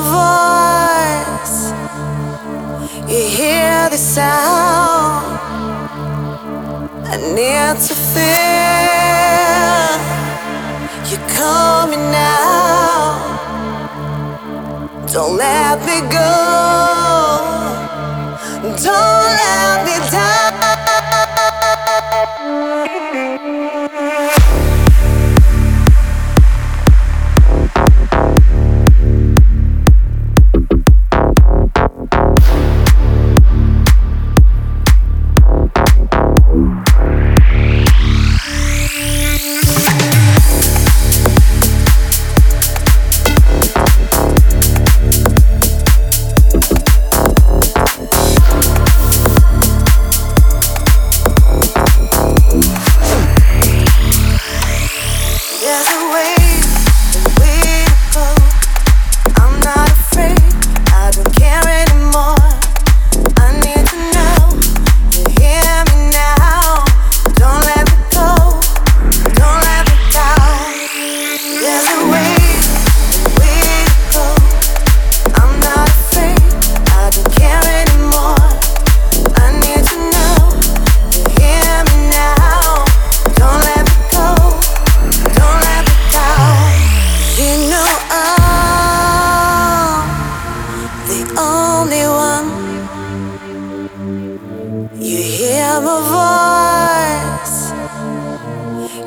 voice. You hear the sound. I need to feel you're coming now. Don't let me go. Don't let me die.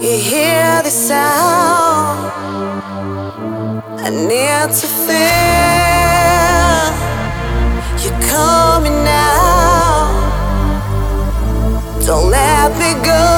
You hear the sound. I need to feel you're coming now. Don't let me go.